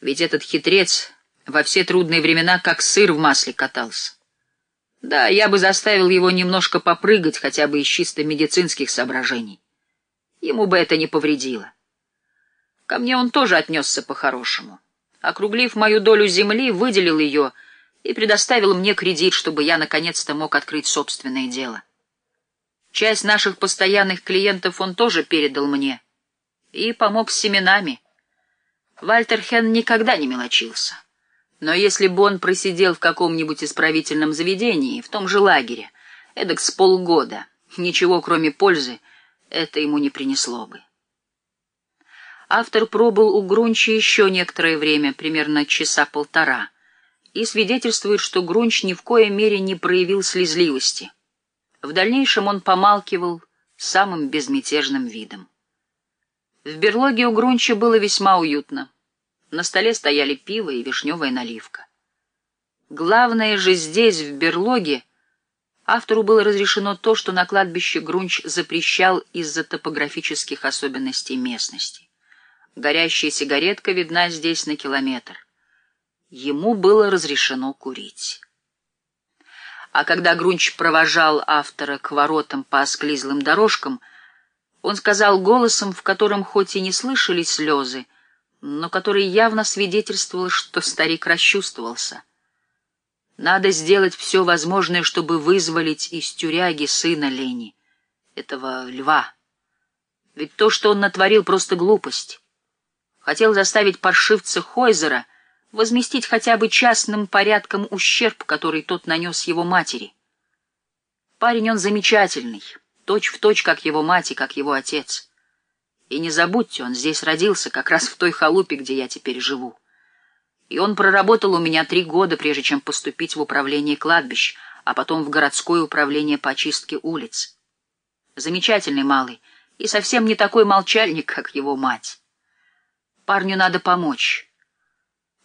Ведь этот хитрец во все трудные времена как сыр в масле катался. Да, я бы заставил его немножко попрыгать, хотя бы из чисто медицинских соображений. Ему бы это не повредило. Ко мне он тоже отнесся по-хорошему. Округлив мою долю земли, выделил ее и предоставил мне кредит, чтобы я наконец-то мог открыть собственное дело. Часть наших постоянных клиентов он тоже передал мне и помог с семенами. Вальтер Хен никогда не мелочился. Но если бы он просидел в каком-нибудь исправительном заведении, в том же лагере, эдак с полгода, ничего кроме пользы, это ему не принесло бы. Автор пробыл у Грунча еще некоторое время, примерно часа полтора, и свидетельствует, что Грунч ни в коей мере не проявил слезливости. В дальнейшем он помалкивал самым безмятежным видом. В берлоге у Грунча было весьма уютно. На столе стояли пиво и вишневая наливка. Главное же здесь, в берлоге, автору было разрешено то, что на кладбище Грунч запрещал из-за топографических особенностей местности. Горящая сигаретка видна здесь на километр. Ему было разрешено курить. А когда Грунч провожал автора к воротам по осклизлым дорожкам, он сказал голосом, в котором хоть и не слышались слезы, но который явно свидетельствовал, что старик расчувствовался. Надо сделать все возможное, чтобы вызволить из тюряги сына Лени, этого льва. Ведь то, что он натворил, просто глупость хотел заставить паршивца Хойзера возместить хотя бы частным порядком ущерб, который тот нанес его матери. Парень он замечательный, точь в точь, как его мать и как его отец. И не забудьте, он здесь родился, как раз в той халупе, где я теперь живу. И он проработал у меня три года, прежде чем поступить в управление кладбищ, а потом в городское управление по очистке улиц. Замечательный малый и совсем не такой молчальник, как его мать. Парню надо помочь.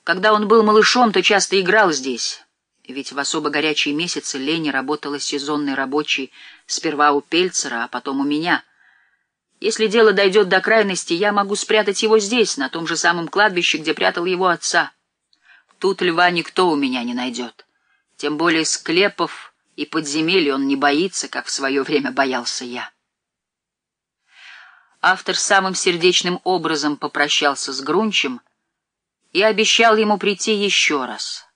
Когда он был малышом, то часто играл здесь. Ведь в особо горячие месяцы Лени работала сезонной рабочей сперва у Пельцера, а потом у меня. Если дело дойдет до крайности, я могу спрятать его здесь, на том же самом кладбище, где прятал его отца. Тут льва никто у меня не найдет. Тем более склепов и подземелий он не боится, как в свое время боялся я автор самым сердечным образом попрощался с Грунчем и обещал ему прийти еще раз.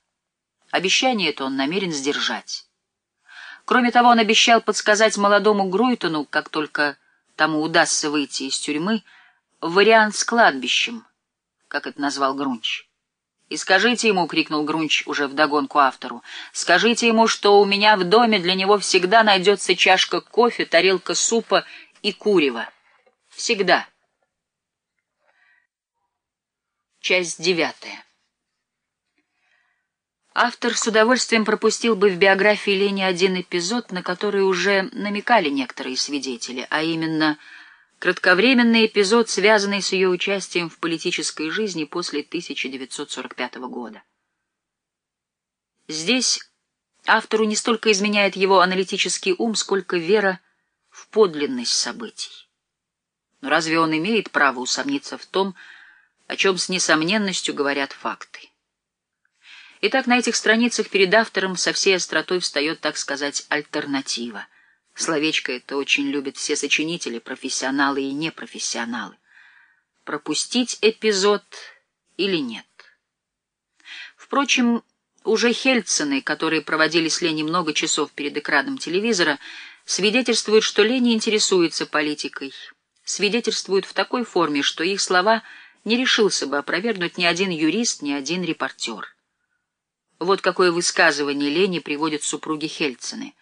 Обещание это он намерен сдержать. Кроме того, он обещал подсказать молодому Груйтону, как только тому удастся выйти из тюрьмы, вариант с кладбищем, как это назвал Грунч. «И скажите ему», — крикнул Грунч уже вдогонку автору, — «скажите ему, что у меня в доме для него всегда найдется чашка кофе, тарелка супа и курева». Всегда. Часть девятая. Автор с удовольствием пропустил бы в биографии Лени один эпизод, на который уже намекали некоторые свидетели, а именно кратковременный эпизод, связанный с ее участием в политической жизни после 1945 года. Здесь автору не столько изменяет его аналитический ум, сколько вера в подлинность событий. Но разве он имеет право усомниться в том, о чем с несомненностью говорят факты? Итак, на этих страницах перед автором со всей остротой встает, так сказать, альтернатива. Словечко это очень любят все сочинители, профессионалы и непрофессионалы. Пропустить эпизод или нет? Впрочем, уже Хельцены, которые проводили с Лени много часов перед экраном телевизора, свидетельствуют, что Лени интересуется политикой, свидетельствуют в такой форме, что их слова не решился бы опровергнуть ни один юрист, ни один репортер. Вот какое высказывание Лени приводят супруги Хельцены.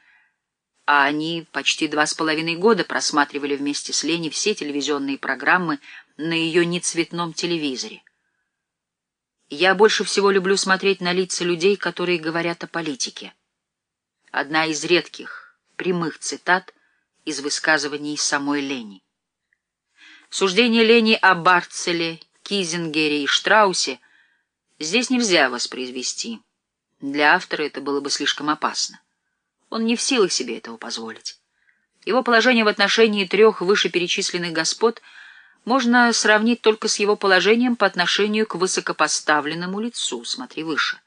А они почти два с половиной года просматривали вместе с Лени все телевизионные программы на ее нецветном телевизоре. Я больше всего люблю смотреть на лица людей, которые говорят о политике. Одна из редких прямых цитат из высказываний самой Лени. Суждение Лени о Барцеле, Кизингере и Штраусе здесь нельзя воспроизвести. Для автора это было бы слишком опасно. Он не в силах себе этого позволить. Его положение в отношении трех вышеперечисленных господ можно сравнить только с его положением по отношению к высокопоставленному лицу, смотри выше.